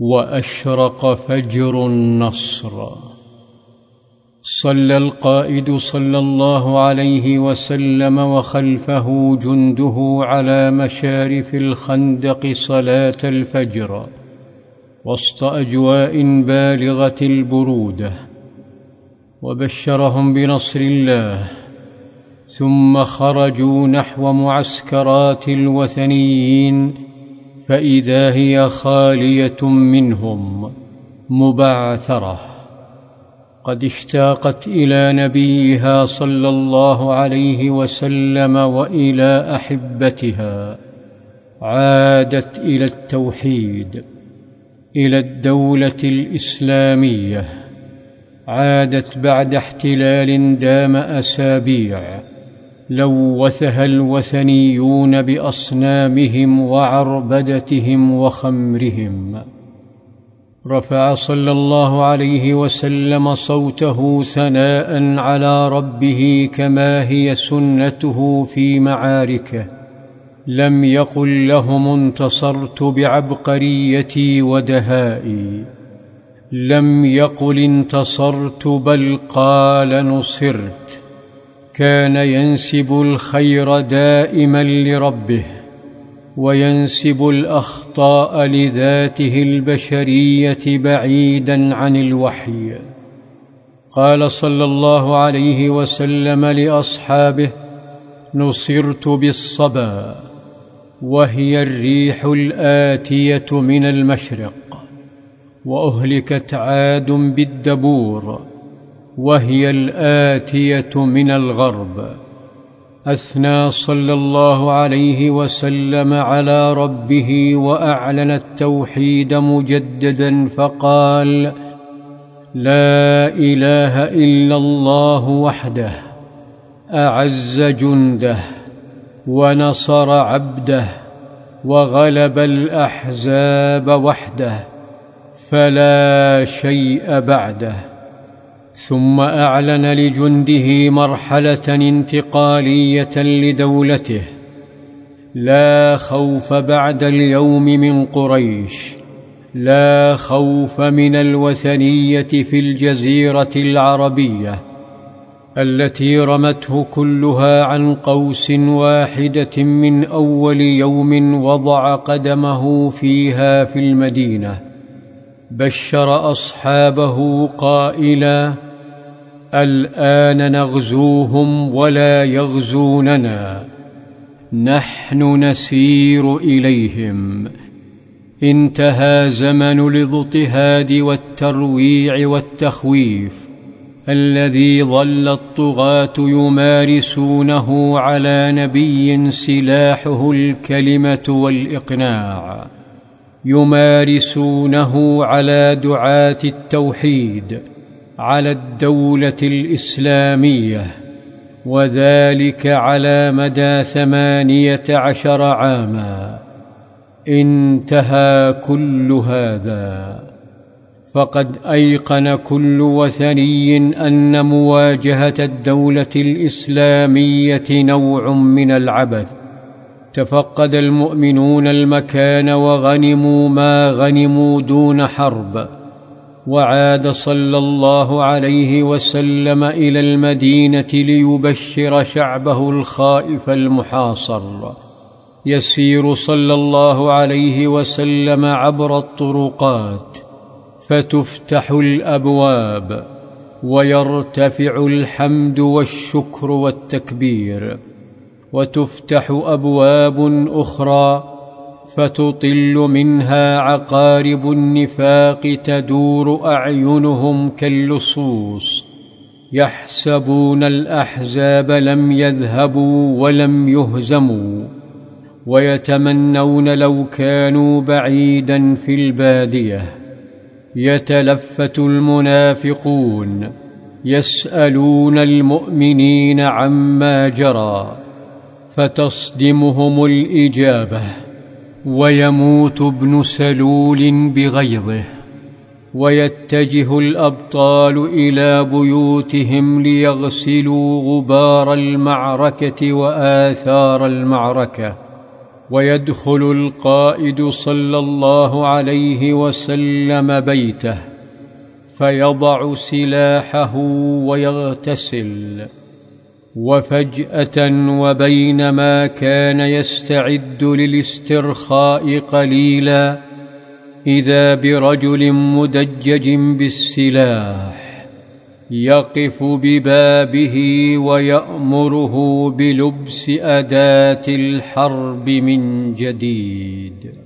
وأشرق فجر النصر. صلى القائد صلى الله عليه وسلم وخلفه جنده على مشارف الخندق صلاة الفجر وسط أجواء بالغة البرودة. وبشرهم بنصر الله. ثم خرجوا نحو معسكرات الوثنيين فإذا هي خالية منهم مبعثرة. قد اشتاقت إلى نبيها صلى الله عليه وسلم وإلى أحبتها عادت إلى التوحيد إلى الدولة الإسلامية عادت بعد احتلال دام أسابيع. لوثها الوثنيون بأصنامهم وعربدتهم وخمرهم. رفع صلى الله عليه وسلم صوته ثناء على ربه كما هي سنته في معاركه. لم يقل لهم انتصرت بعبقريتي ودهائي. لم يقل انتصرت بل قال نصرت. كان ينسب الخير دائما لربه وينسب الأخطاء لذاته البشرية بعيدا عن الوحي. قال صلى الله عليه وسلم لأصحابه نصرت بالصبا وهي الريح الآتية من المشرق وأهلكت عاد بالدبور وهي الآتية من الغرب. أثنى صلى الله عليه وسلم على ربه وأعلن التوحيد مجددا فقال لا إله إلا الله وحده أعز جنده ونصر عبده وغلب الأحزاب وحده فلا شيء بعده. ثم أعلن لجنده مرحلة انتقالية لدولته. لا خوف بعد اليوم من قريش. لا خوف من الوثنية في الجزيرة العربية التي رمته كلها عن قوس واحدة من أول يوم وضع قدمه فيها في المدينة. بشر أصحابه قائلا الآن نغزوهم ولا يغزوننا. نحن نسير إليهم. انتهى زمن الاضطهاد والترويع والتخويف. الذي ظل الطغاة يمارسونه على نبي سلاحه الكلمة والإقناع. يمارسونه على دعاة التوحيد. على الدولة الإسلامية وذلك على مدى ثمانية عشر عاما. انتهى كل هذا. فقد أيقن كل وثني أن مواجهة الدولة الإسلامية نوع من العبث. تفقد المؤمنون المكان وغنموا ما غنموا دون حرب. وعاد صلى الله عليه وسلم إلى المدينة ليبشر شعبه الخائف المحاصر. يسير صلى الله عليه وسلم عبر الطرقات فتفتح الأبواب ويرتفع الحمد والشكر والتكبير وتفتح أبواب أخرى فتطل منها عقارب النفاق تدور أعينهم كاللصوص. يحسبون الأحزاب لم يذهبوا ولم يهزموا. ويتمنون لو كانوا بعيدا في البادية. يتلفت المنافقون. يسألون المؤمنين عما جرى. فتصدمهم الإجابة. ويموت ابن سلول بغيظه ويتجه الأبطال إلى بيوتهم ليغسلوا غبار المعركة وآثار المعركة ويدخل القائد صلى الله عليه وسلم بيته فيضع سلاحه ويغتسل. وفجأة وبينما كان يستعد للاسترخاء قليلا إذا برجل مدجج بالسلاح يقف ببابه ويأمره بلبس أداة الحرب من جديد.